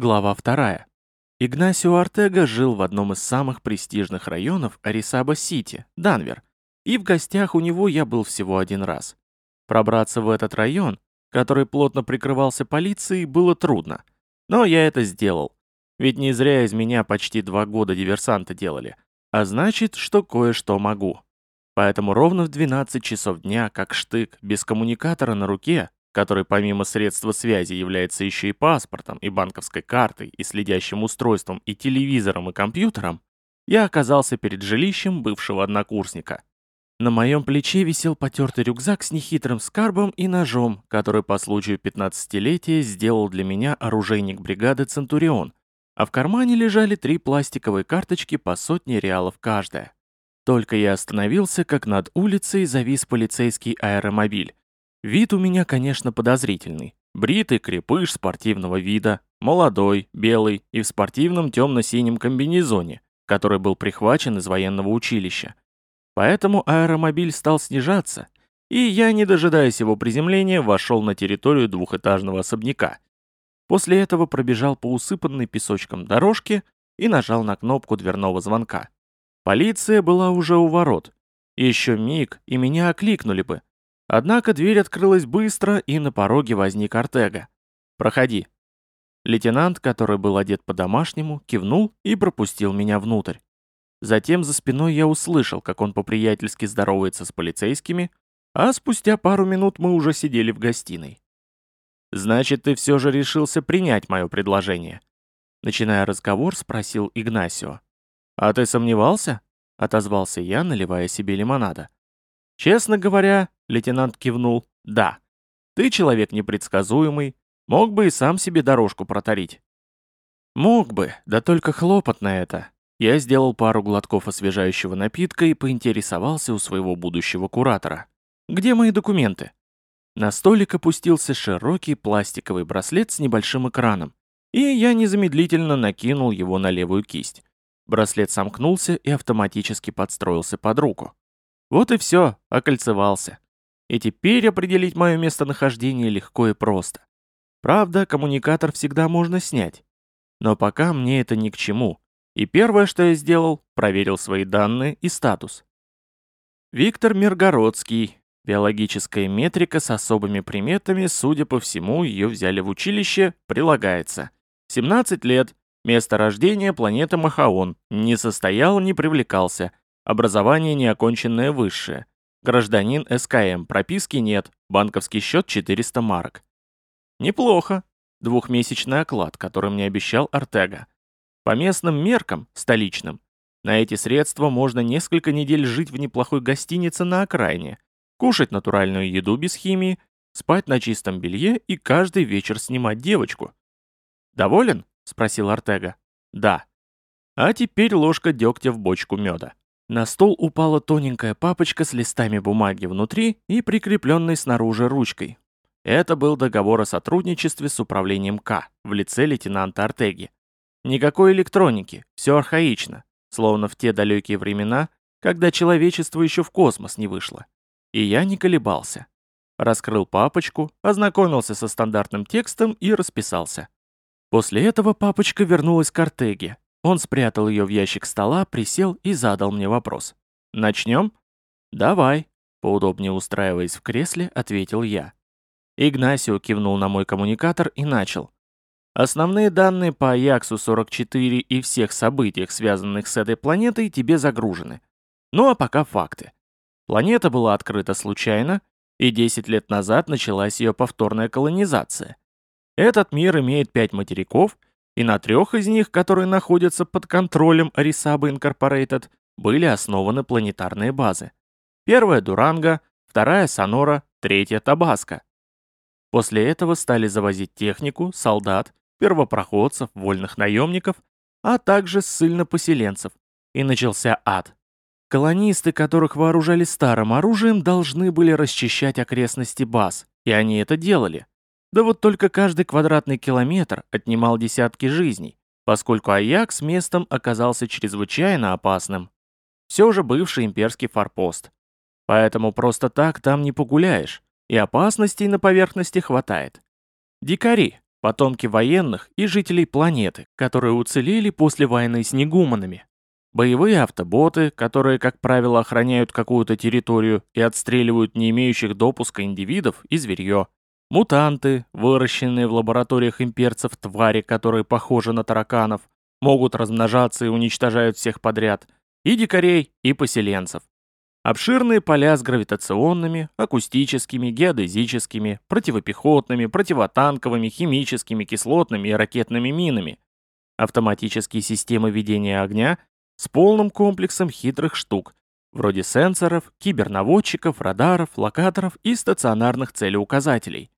Глава 2. Игнасио Артега жил в одном из самых престижных районов Арисаба-Сити, Данвер, и в гостях у него я был всего один раз. Пробраться в этот район, который плотно прикрывался полицией, было трудно. Но я это сделал. Ведь не зря из меня почти два года диверсанта делали. А значит, что кое-что могу. Поэтому ровно в 12 часов дня, как штык, без коммуникатора на руке, который помимо средства связи является еще и паспортом, и банковской картой, и следящим устройством, и телевизором, и компьютером, я оказался перед жилищем бывшего однокурсника. На моем плече висел потертый рюкзак с нехитрым скарбом и ножом, который по случаю 15-летия сделал для меня оружейник бригады «Центурион», а в кармане лежали три пластиковые карточки по сотне реалов каждая. Только я остановился, как над улицей завис полицейский аэромобиль, Вид у меня, конечно, подозрительный. Бритый крепыш спортивного вида, молодой, белый и в спортивном темно-синем комбинезоне, который был прихвачен из военного училища. Поэтому аэромобиль стал снижаться, и я, не дожидаясь его приземления, вошел на территорию двухэтажного особняка. После этого пробежал по усыпанной песочком дорожке и нажал на кнопку дверного звонка. Полиция была уже у ворот. Еще миг, и меня окликнули бы, Однако дверь открылась быстро, и на пороге возник Артега. «Проходи». Лейтенант, который был одет по-домашнему, кивнул и пропустил меня внутрь. Затем за спиной я услышал, как он по-приятельски здоровается с полицейскими, а спустя пару минут мы уже сидели в гостиной. «Значит, ты все же решился принять мое предложение?» Начиная разговор, спросил Игнасио. «А ты сомневался?» — отозвался я, наливая себе лимонада. «Честно говоря, Лейтенант кивнул. «Да. Ты человек непредсказуемый. Мог бы и сам себе дорожку протарить». «Мог бы, да только хлопот на это». Я сделал пару глотков освежающего напитка и поинтересовался у своего будущего куратора. «Где мои документы?» На столик опустился широкий пластиковый браслет с небольшим экраном, и я незамедлительно накинул его на левую кисть. Браслет сомкнулся и автоматически подстроился под руку. Вот и все, окольцевался. И теперь определить мое местонахождение легко и просто. Правда, коммуникатор всегда можно снять. Но пока мне это ни к чему. И первое, что я сделал, проверил свои данные и статус. Виктор Миргородский. Биологическая метрика с особыми приметами, судя по всему, ее взяли в училище, прилагается. 17 лет, место рождения планета Махаон, не состоял, не привлекался, образование неоконченное высшее, Гражданин СКМ, прописки нет, банковский счет 400 марок. Неплохо. Двухмесячный оклад, который мне обещал Артега. По местным меркам, столичным, на эти средства можно несколько недель жить в неплохой гостинице на окраине, кушать натуральную еду без химии, спать на чистом белье и каждый вечер снимать девочку. «Доволен?» — спросил Артега. «Да». А теперь ложка дегтя в бочку меда. На стол упала тоненькая папочка с листами бумаги внутри и прикрепленной снаружи ручкой. Это был договор о сотрудничестве с управлением К в лице лейтенанта Артеги. Никакой электроники, все архаично, словно в те далекие времена, когда человечество еще в космос не вышло. И я не колебался. Раскрыл папочку, ознакомился со стандартным текстом и расписался. После этого папочка вернулась к Артеге, он спрятал ее в ящик стола, присел и задал мне вопрос. «Начнем?» «Давай», — поудобнее устраиваясь в кресле, ответил я. Игнасио кивнул на мой коммуникатор и начал. Основные данные по Аяксу-44 и всех событиях, связанных с этой планетой, тебе загружены. Ну а пока факты. Планета была открыта случайно, и 10 лет назад началась ее повторная колонизация. Этот мир имеет пять материков и на трех из них, которые находятся под контролем Арисаба Инкорпорейтед, были основаны планетарные базы. Первая – Дуранго, вторая – Сонора, третья – Табаско. После этого стали завозить технику, солдат, первопроходцев, вольных наемников, а также ссыльно-поселенцев, и начался ад. Колонисты, которых вооружали старым оружием, должны были расчищать окрестности баз, и они это делали. Да вот только каждый квадратный километр отнимал десятки жизней, поскольку Аякс местом оказался чрезвычайно опасным. Все же бывший имперский форпост. Поэтому просто так там не погуляешь, и опасностей на поверхности хватает. Дикари, потомки военных и жителей планеты, которые уцелели после войны с негуманами. Боевые автоботы, которые, как правило, охраняют какую-то территорию и отстреливают не имеющих допуска индивидов и зверье. Мутанты, выращенные в лабораториях имперцев твари, которые похожи на тараканов, могут размножаться и уничтожают всех подряд, и дикарей, и поселенцев. Обширные поля с гравитационными, акустическими, геодезическими, противопехотными, противотанковыми, химическими, кислотными и ракетными минами. Автоматические системы ведения огня с полным комплексом хитрых штук, вроде сенсоров, кибернаводчиков, радаров, локаторов и стационарных целеуказателей.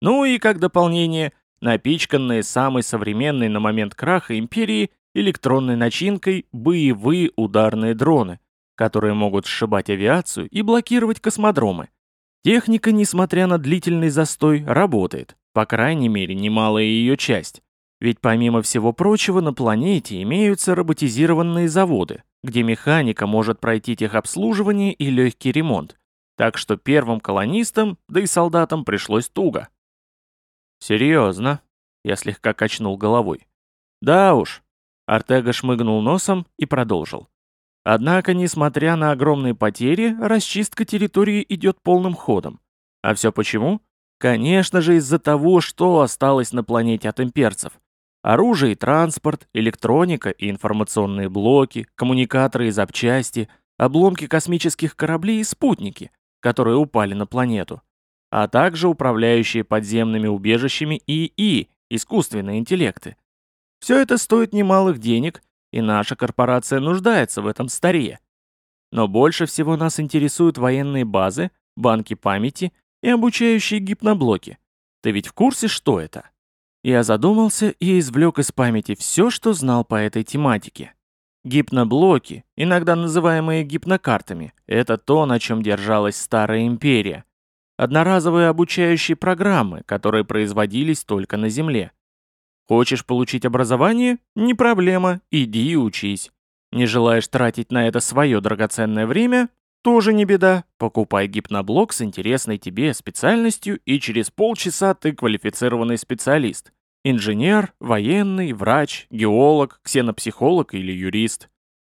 Ну и как дополнение, напичканные самой современной на момент краха империи электронной начинкой боевые ударные дроны, которые могут сшибать авиацию и блокировать космодромы. Техника, несмотря на длительный застой, работает, по крайней мере, немалая ее часть. Ведь помимо всего прочего на планете имеются роботизированные заводы, где механика может пройти техобслуживание и легкий ремонт. Так что первым колонистам, да и солдатам пришлось туго. «Серьезно?» — я слегка качнул головой. «Да уж». Артега шмыгнул носом и продолжил. Однако, несмотря на огромные потери, расчистка территории идет полным ходом. А все почему? Конечно же из-за того, что осталось на планете от имперцев. Оружие и транспорт, электроника и информационные блоки, коммуникаторы и запчасти, обломки космических кораблей и спутники, которые упали на планету, а также управляющие подземными убежищами ИИ, искусственные интеллекты. Все это стоит немалых денег и наша корпорация нуждается в этом старе. Но больше всего нас интересуют военные базы, банки памяти и обучающие гипноблоки. Ты ведь в курсе, что это? Я задумался и извлек из памяти все, что знал по этой тематике. Гипноблоки, иногда называемые гипнокартами, это то, на чем держалась Старая Империя. Одноразовые обучающие программы, которые производились только на Земле. Хочешь получить образование? Не проблема, иди и учись. Не желаешь тратить на это свое драгоценное время? Тоже не беда. Покупай гипноблок с интересной тебе специальностью, и через полчаса ты квалифицированный специалист. Инженер, военный, врач, геолог, ксенопсихолог или юрист.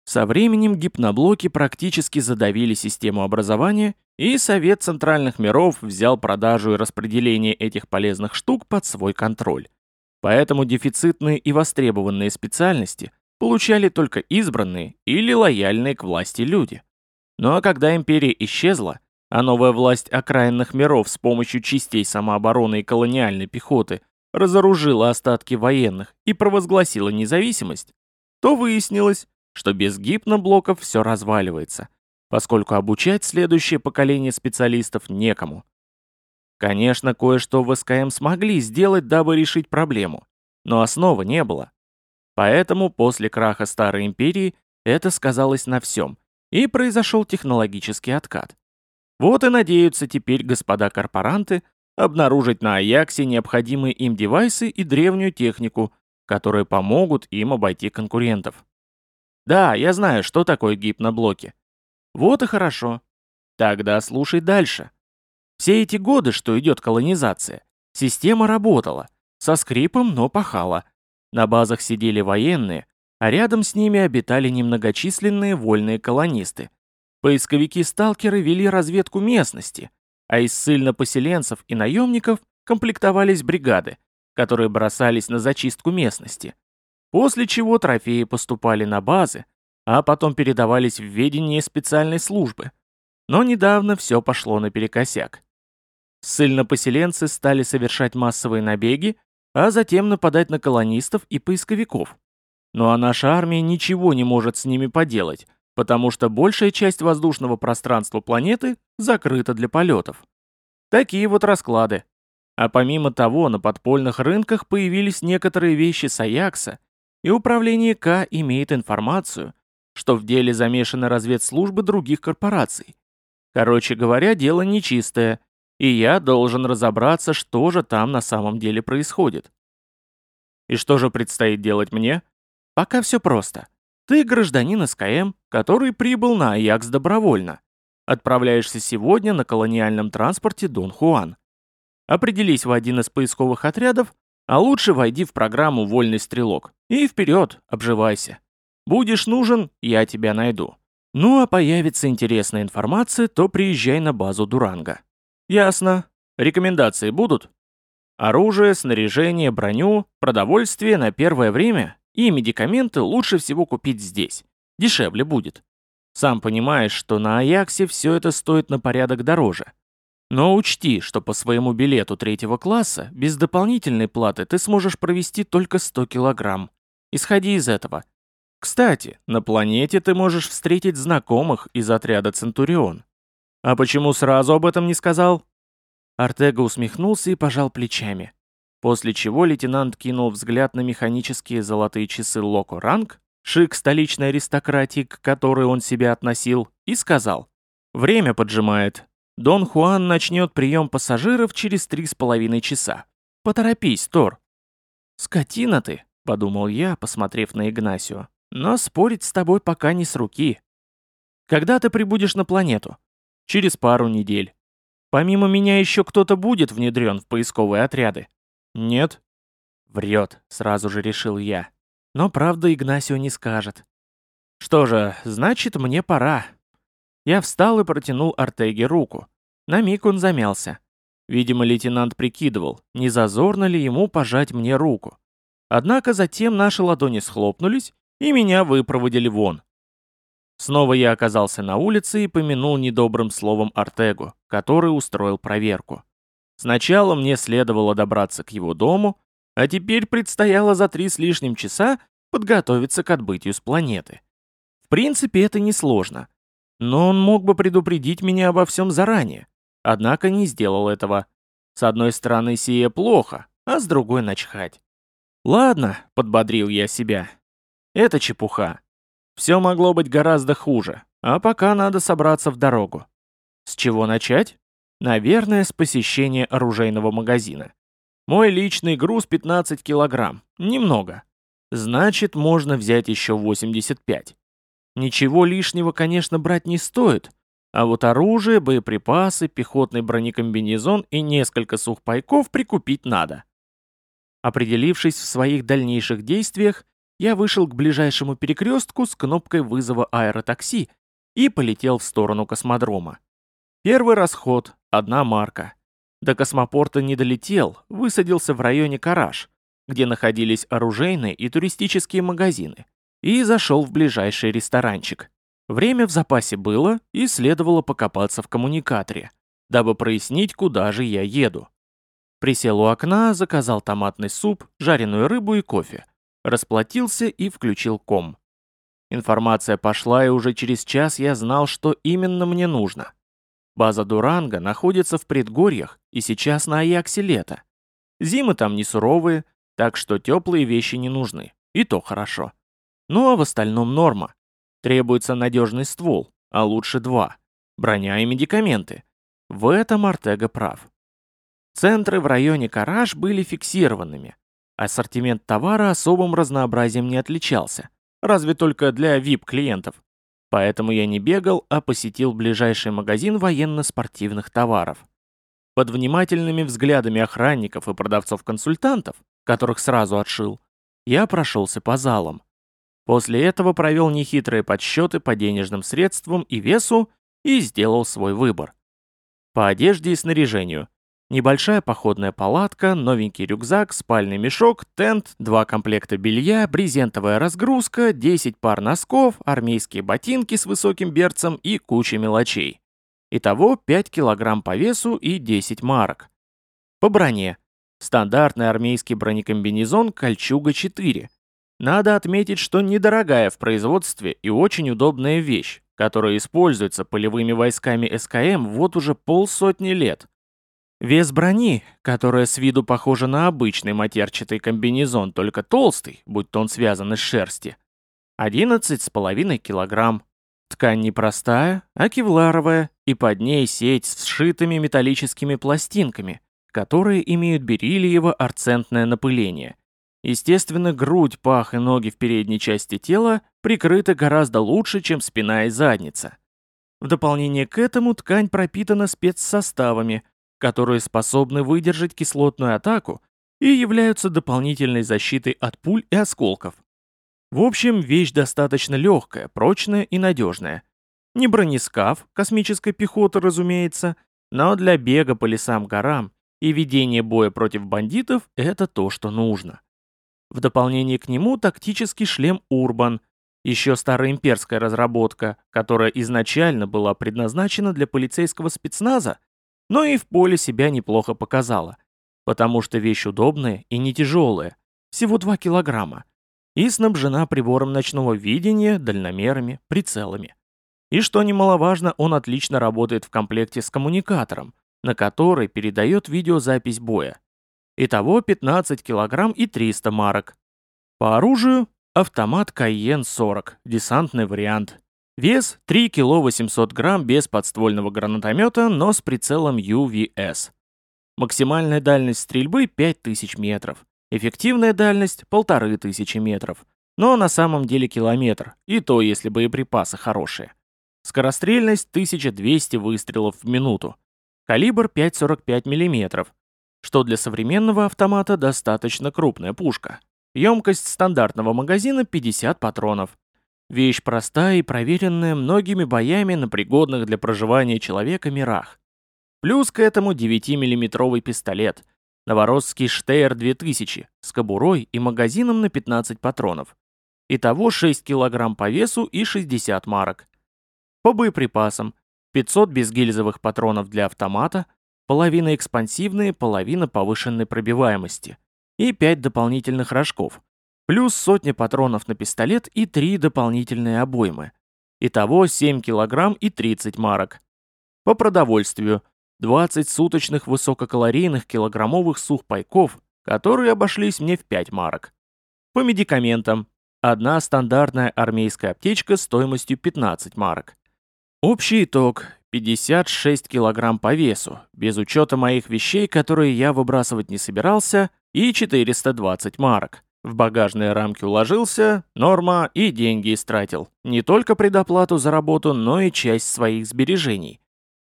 Со временем гипноблоки практически задавили систему образования, и Совет Центральных Миров взял продажу и распределение этих полезных штук под свой контроль. Поэтому дефицитные и востребованные специальности получали только избранные или лояльные к власти люди. Ну а когда империя исчезла, а новая власть окраинных миров с помощью частей самообороны и колониальной пехоты разоружила остатки военных и провозгласила независимость, то выяснилось, что без гипноблоков все разваливается, поскольку обучать следующее поколение специалистов некому. Конечно, кое-что в СКМ смогли сделать, дабы решить проблему, но основы не было. Поэтому после краха Старой Империи это сказалось на всем, и произошел технологический откат. Вот и надеются теперь господа корпоранты обнаружить на Аяксе необходимые им девайсы и древнюю технику, которые помогут им обойти конкурентов. Да, я знаю, что такое гипноблоки. Вот и хорошо. Тогда слушай дальше. Все эти годы, что идет колонизация, система работала, со скрипом, но пахала. На базах сидели военные, а рядом с ними обитали немногочисленные вольные колонисты. Поисковики-сталкеры вели разведку местности, а из ссыльно-поселенцев и наемников комплектовались бригады, которые бросались на зачистку местности. После чего трофеи поступали на базы, а потом передавались в ведение специальной службы. Но недавно все пошло наперекосяк. Ссыльно-поселенцы стали совершать массовые набеги, а затем нападать на колонистов и поисковиков. Ну а наша армия ничего не может с ними поделать, потому что большая часть воздушного пространства планеты закрыта для полетов. Такие вот расклады. А помимо того, на подпольных рынках появились некоторые вещи с Аякса, и управление К имеет информацию, что в деле замешаны разведслужбы других корпораций. Короче говоря, дело нечистое, и я должен разобраться, что же там на самом деле происходит. И что же предстоит делать мне? Пока все просто. Ты гражданин СКМ, который прибыл на Аякс добровольно. Отправляешься сегодня на колониальном транспорте Дон Хуан. Определись в один из поисковых отрядов, А лучше войди в программу «Вольный стрелок» и вперед, обживайся. Будешь нужен, я тебя найду. Ну а появится интересная информация, то приезжай на базу Дуранга. Ясно. Рекомендации будут? Оружие, снаряжение, броню, продовольствие на первое время и медикаменты лучше всего купить здесь. Дешевле будет. Сам понимаешь, что на Аяксе все это стоит на порядок дороже. Но учти, что по своему билету третьего класса без дополнительной платы ты сможешь провести только 100 килограмм. Исходи из этого. Кстати, на планете ты можешь встретить знакомых из отряда Центурион. А почему сразу об этом не сказал? Артега усмехнулся и пожал плечами. После чего лейтенант кинул взгляд на механические золотые часы Локо Ранг, шик столичной аристократии, к которой он себя относил, и сказал «Время поджимает. Дон Хуан начнет прием пассажиров через три с половиной часа. Поторопись, Тор». «Скотина ты», — подумал я, посмотрев на Игнасио, «но спорить с тобой пока не с руки». «Когда ты прибудешь на планету?» «Через пару недель. Помимо меня еще кто-то будет внедрен в поисковые отряды? Нет? Врет, сразу же решил я. Но правда Игнасио не скажет. Что же, значит, мне пора. Я встал и протянул Артеге руку. На миг он замялся. Видимо, лейтенант прикидывал, не зазорно ли ему пожать мне руку. Однако затем наши ладони схлопнулись, и меня выпроводили вон. Снова я оказался на улице и помянул недобрым словом Артегу, который устроил проверку. Сначала мне следовало добраться к его дому, а теперь предстояло за три с лишним часа подготовиться к отбытию с планеты. В принципе, это несложно. Но он мог бы предупредить меня обо всем заранее, однако не сделал этого. С одной стороны, сие плохо, а с другой начхать. «Ладно», — подбодрил я себя. «Это чепуха. Все могло быть гораздо хуже, а пока надо собраться в дорогу. С чего начать? Наверное, с посещения оружейного магазина. Мой личный груз 15 килограмм. Немного. Значит, можно взять еще 85. Ничего лишнего, конечно, брать не стоит, а вот оружие, боеприпасы, пехотный бронекомбинезон и несколько сухпайков прикупить надо. Определившись в своих дальнейших действиях, я вышел к ближайшему перекрестку с кнопкой вызова аэротакси и полетел в сторону космодрома. Первый расход – одна марка. До космопорта не долетел, высадился в районе Караж, где находились оружейные и туристические магазины, и зашел в ближайший ресторанчик. Время в запасе было, и следовало покопаться в коммуникаторе, дабы прояснить, куда же я еду. Присел у окна, заказал томатный суп, жареную рыбу и кофе – расплатился и включил ком. Информация пошла, и уже через час я знал, что именно мне нужно. База Дуранга находится в предгорьях, и сейчас на Аяксе лето. Зимы там не суровые, так что теплые вещи не нужны, и то хорошо. Ну а в остальном норма. Требуется надежный ствол, а лучше два. Броня и медикаменты. В этом Артега прав. Центры в районе Караж были фиксированными, Ассортимент товара особым разнообразием не отличался, разве только для VIP-клиентов. Поэтому я не бегал, а посетил ближайший магазин военно-спортивных товаров. Под внимательными взглядами охранников и продавцов-консультантов, которых сразу отшил, я прошелся по залам. После этого провел нехитрые подсчеты по денежным средствам и весу и сделал свой выбор. По одежде и снаряжению Небольшая походная палатка, новенький рюкзак, спальный мешок, тент, два комплекта белья, брезентовая разгрузка, 10 пар носков, армейские ботинки с высоким берцем и куча мелочей. Итого 5 килограмм по весу и 10 марок. По броне. Стандартный армейский бронекомбинезон «Кольчуга 4». Надо отметить, что недорогая в производстве и очень удобная вещь, которая используется полевыми войсками СКМ вот уже полсотни лет – Вес брони, которая с виду похожа на обычный матерчатый комбинезон, только толстый, будь то он связан из шерсти, 11,5 килограмм. Ткань не простая, а кевларовая, и под ней сеть с сшитыми металлическими пластинками, которые имеют бериллиево-арцентное напыление. Естественно, грудь, пах и ноги в передней части тела прикрыты гораздо лучше, чем спина и задница. В дополнение к этому ткань пропитана спецсоставами – которые способны выдержать кислотную атаку и являются дополнительной защитой от пуль и осколков. В общем, вещь достаточно легкая, прочная и надежная. Не бронескаф, космической пехоты, разумеется, но для бега по лесам-горам и ведения боя против бандитов это то, что нужно. В дополнение к нему тактический шлем «Урбан», еще староимперская разработка, которая изначально была предназначена для полицейского спецназа, но и в поле себя неплохо показала, потому что вещь удобная и не тяжелая, всего 2 килограмма, и снабжена прибором ночного видения, дальномерами, прицелами. И что немаловажно, он отлично работает в комплекте с коммуникатором, на который передает видеозапись боя. Итого 15 килограмм и 300 марок. По оружию автомат Кайен 40, десантный вариант. Вес 3 кило 800 грамм без подствольного гранатомета, но с прицелом UVS. Максимальная дальность стрельбы 5000 метров. Эффективная дальность 1500 метров. Но на самом деле километр, и то, если боеприпасы хорошие. Скорострельность 1200 выстрелов в минуту. Калибр 5,45 мм, что для современного автомата достаточно крупная пушка. Емкость стандартного магазина 50 патронов. Вещь простая и проверенная многими боями на пригодных для проживания человека мирах. Плюс к этому 9-миллиметровый пистолет, Новоросский Штейр 2000 с кобурой и магазином на 15 патронов. Итого 6 кг по весу и 60 марок. По боеприпасам 500 безгильзовых патронов для автомата, половина экспансивные, половина повышенной пробиваемости и 5 дополнительных рожков, плюс сотни патронов на пистолет и 3 дополнительные обоймы. Итого 7 кг и 30 марок. По продовольствию 20 суточных высококалорийных килограммовых сухпайков, которые обошлись мне в 5 марок. По медикаментам одна стандартная армейская аптечка стоимостью 15 марок. Общий итог 56 килограмм по весу, без учета моих вещей, которые я выбрасывать не собирался, и 420 марок. В багажные рамки уложился, норма и деньги истратил. Не только предоплату за работу, но и часть своих сбережений.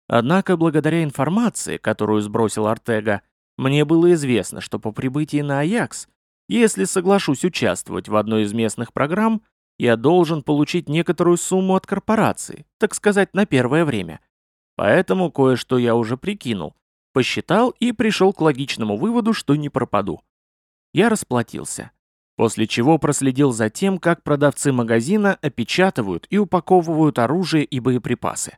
Однако, благодаря информации, которую сбросил Артега, мне было известно, что по прибытии на Аякс, если соглашусь участвовать в одной из местных программ, я должен получить некоторую сумму от корпорации, так сказать, на первое время. Поэтому кое-что я уже прикинул, Посчитал и пришел к логичному выводу, что не пропаду. Я расплатился. После чего проследил за тем, как продавцы магазина опечатывают и упаковывают оружие и боеприпасы.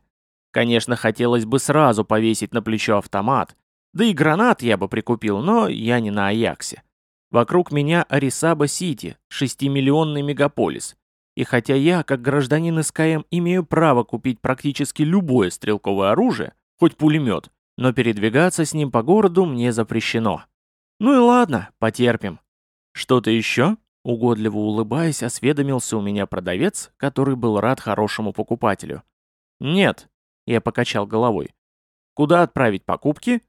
Конечно, хотелось бы сразу повесить на плечо автомат, да и гранат я бы прикупил, но я не на Аяксе. Вокруг меня Арисаба-Сити, шестимиллионный мегаполис. И хотя я, как гражданин СКМ, имею право купить практически любое стрелковое оружие, хоть пулемет, но передвигаться с ним по городу мне запрещено. Ну и ладно, потерпим. Что-то еще? Угодливо улыбаясь, осведомился у меня продавец, который был рад хорошему покупателю. «Нет», — я покачал головой. «Куда отправить покупки?»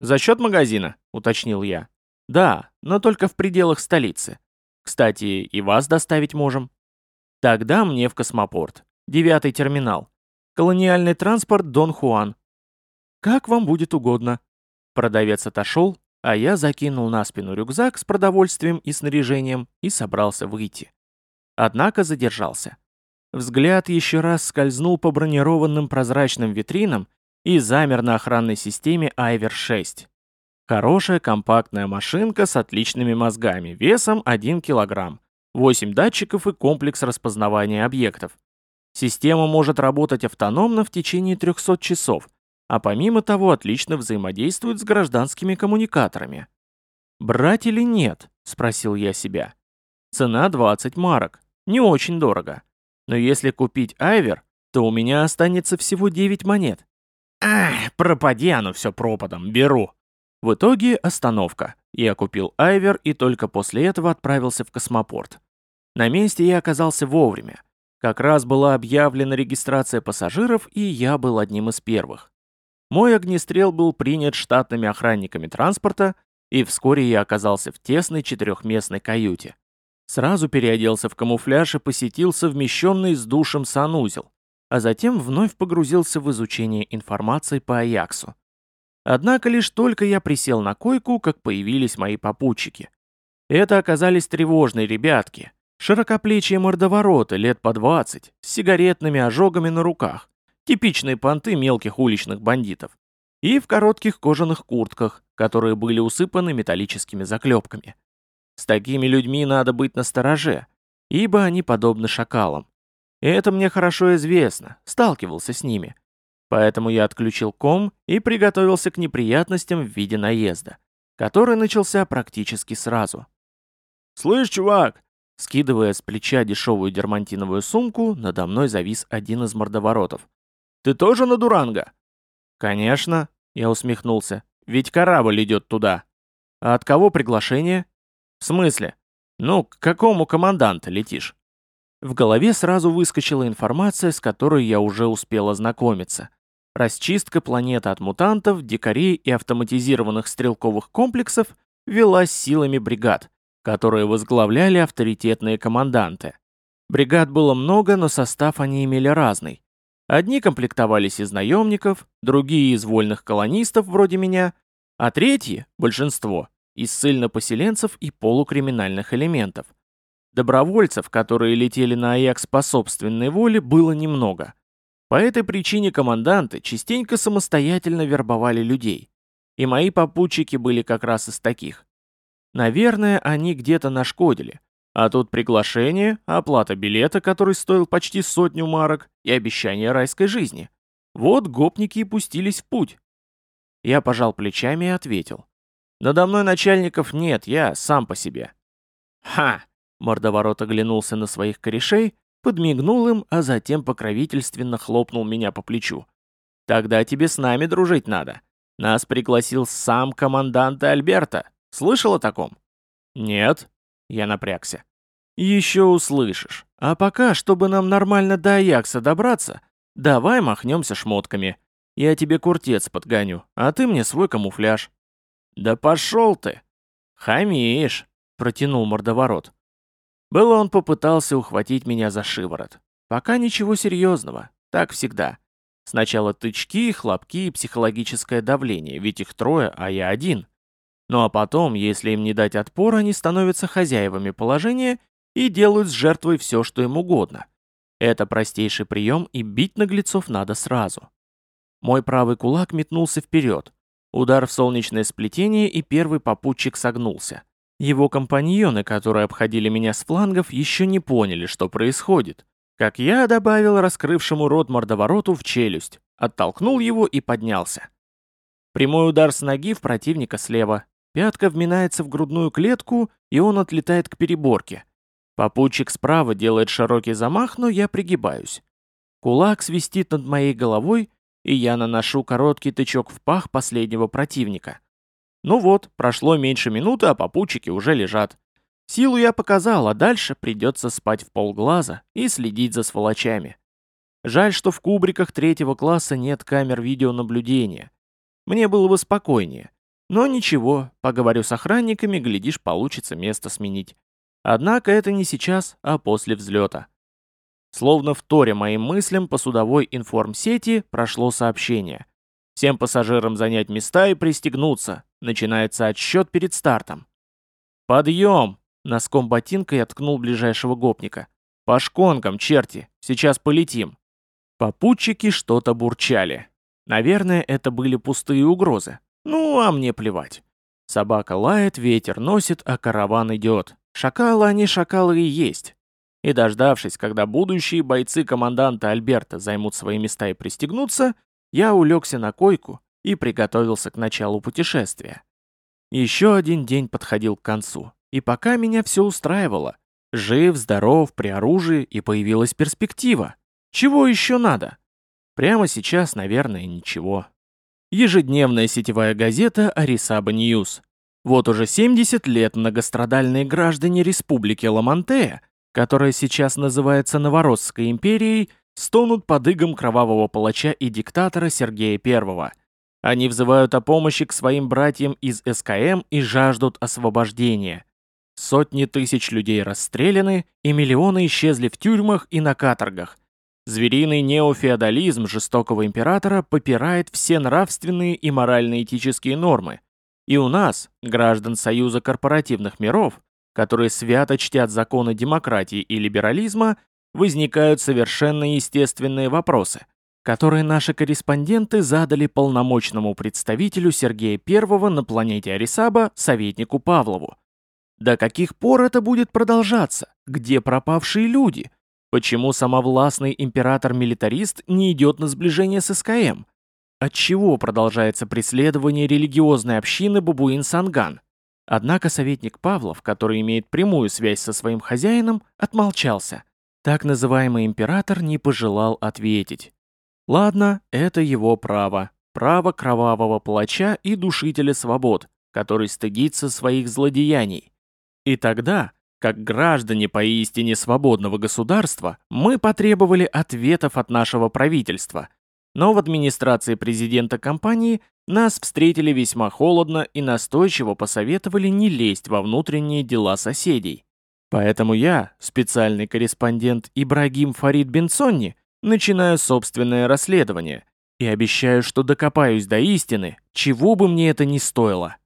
«За счет магазина», — уточнил я. «Да, но только в пределах столицы. Кстати, и вас доставить можем». «Тогда мне в космопорт. Девятый терминал. Колониальный транспорт Дон Хуан. «Как вам будет угодно». Продавец отошел, а я закинул на спину рюкзак с продовольствием и снаряжением и собрался выйти. Однако задержался. Взгляд еще раз скользнул по бронированным прозрачным витринам и замер на охранной системе Айвер-6. Хорошая компактная машинка с отличными мозгами, весом 1 кг, 8 датчиков и комплекс распознавания объектов. Система может работать автономно в течение 300 часов, а помимо того отлично взаимодействует с гражданскими коммуникаторами. «Брать или нет?» – спросил я себя. Цена 20 марок, не очень дорого. Но если купить Айвер, то у меня останется всего 9 монет. Ах, пропади оно все пропадом, беру. В итоге остановка. Я купил Айвер и только после этого отправился в космопорт. На месте я оказался вовремя. Как раз была объявлена регистрация пассажиров, и я был одним из первых. Мой огнестрел был принят штатными охранниками транспорта, и вскоре я оказался в тесной четырехместной каюте. Сразу переоделся в камуфляж и посетил совмещенный с душем санузел, а затем вновь погрузился в изучение информации по Аяксу. Однако лишь только я присел на койку, как появились мои попутчики. Это оказались тревожные ребятки, широкоплечие мордовороты лет по 20, с сигаретными ожогами на руках, типичные понты мелких уличных бандитов, и в коротких кожаных куртках, которые были усыпаны металлическими заклепками. С такими людьми надо быть настороже, ибо они подобны шакалам. И это мне хорошо известно, сталкивался с ними. Поэтому я отключил ком и приготовился к неприятностям в виде наезда, который начался практически сразу. «Слышь, чувак!» Скидывая с плеча дешевую дермантиновую сумку, надо мной завис один из мордоворотов. «Ты тоже на Дуранго?» «Конечно», — я усмехнулся, — «ведь корабль идет туда». «А от кого приглашение?» «В смысле? Ну, к какому команданта летишь?» В голове сразу выскочила информация, с которой я уже успел ознакомиться. Расчистка планеты от мутантов, дикарей и автоматизированных стрелковых комплексов велась силами бригад, которые возглавляли авторитетные команданты. Бригад было много, но состав они имели разный. Одни комплектовались из наемников, другие из вольных колонистов вроде меня, а третьи, большинство, из ссыльно-поселенцев и полукриминальных элементов. Добровольцев, которые летели на Аякс по собственной воле, было немного. По этой причине команданты частенько самостоятельно вербовали людей. И мои попутчики были как раз из таких. Наверное, они где-то нашкодили. А тут приглашение, оплата билета, который стоил почти сотню марок, и обещание райской жизни. Вот гопники и пустились в путь. Я пожал плечами и ответил. Надо мной начальников нет, я сам по себе. Ха! Мордоворот оглянулся на своих корешей, подмигнул им, а затем покровительственно хлопнул меня по плечу. Тогда тебе с нами дружить надо. Нас пригласил сам командант Альберта. Слышал о таком?» «Нет», — я напрягся. «Еще услышишь. А пока, чтобы нам нормально до Аякса добраться, давай махнемся шмотками. Я тебе куртец подгоню, а ты мне свой камуфляж». «Да пошел ты!» «Хамишь», — протянул мордоворот. Было он попытался ухватить меня за шиворот. Пока ничего серьезного, так всегда. Сначала тычки, хлопки и психологическое давление, ведь их трое, а я один. Ну а потом, если им не дать отпор, они становятся хозяевами положения и делают с жертвой все, что им угодно. Это простейший прием, и бить наглецов надо сразу. Мой правый кулак метнулся вперед. Удар в солнечное сплетение, и первый попутчик согнулся. Его компаньоны, которые обходили меня с флангов, еще не поняли, что происходит. Как я добавил раскрывшему рот мордовороту в челюсть, оттолкнул его и поднялся. Прямой удар с ноги в противника слева, Пятка вминается в грудную клетку, и он отлетает к переборке. Попутчик справа делает широкий замах, но я пригибаюсь. Кулак свистит над моей головой, и я наношу короткий тычок в пах последнего противника. Ну вот, прошло меньше минуты, а попутчики уже лежат. Силу я показал, а дальше придется спать в полглаза и следить за сволочами. Жаль, что в кубриках третьего класса нет камер видеонаблюдения. Мне было бы спокойнее. Но ничего, поговорю с охранниками, глядишь, получится место сменить. Однако это не сейчас, а после взлета. Словно в торе моим мыслям по судовой информсети прошло сообщение. Всем пассажирам занять места и пристегнуться. Начинается отсчет перед стартом. «Подъем!» — носком ботинка я ткнул ближайшего гопника. «По шконкам, черти! Сейчас полетим!» Попутчики что-то бурчали. Наверное, это были пустые угрозы. Ну, а мне плевать. Собака лает, ветер носит, а караван идет. Шакалы они шакалы и есть. И дождавшись, когда будущие бойцы команданта Альберта займут свои места и пристегнутся, я улегся на койку и приготовился к началу путешествия. Еще один день подходил к концу, и пока меня все устраивало. Жив, здоров, при оружии, и появилась перспектива. Чего еще надо? Прямо сейчас, наверное, ничего ежедневная сетевая газета «Арисаба Ньюс». Вот уже 70 лет многострадальные граждане Республики Ламантея, которая сейчас называется Новоросской империей, стонут под игом кровавого палача и диктатора Сергея I. Они взывают о помощи к своим братьям из СКМ и жаждут освобождения. Сотни тысяч людей расстреляны, и миллионы исчезли в тюрьмах и на каторгах. Звериный неофеодализм жестокого императора попирает все нравственные и морально-этические нормы. И у нас, граждан Союза корпоративных миров, которые свято чтят законы демократии и либерализма, возникают совершенно естественные вопросы, которые наши корреспонденты задали полномочному представителю Сергея I на планете Арисаба, советнику Павлову. До каких пор это будет продолжаться? Где пропавшие люди? Почему самовластный император-милитарист не идет на сближение с СКМ? Отчего продолжается преследование религиозной общины Бабуин-Санган? Однако советник Павлов, который имеет прямую связь со своим хозяином, отмолчался. Так называемый император не пожелал ответить. Ладно, это его право. Право кровавого палача и душителя свобод, который стыдится своих злодеяний. И тогда как граждане поистине свободного государства, мы потребовали ответов от нашего правительства. Но в администрации президента компании нас встретили весьма холодно и настойчиво посоветовали не лезть во внутренние дела соседей. Поэтому я, специальный корреспондент Ибрагим Фарид Бенсонни, начинаю собственное расследование и обещаю, что докопаюсь до истины, чего бы мне это ни стоило.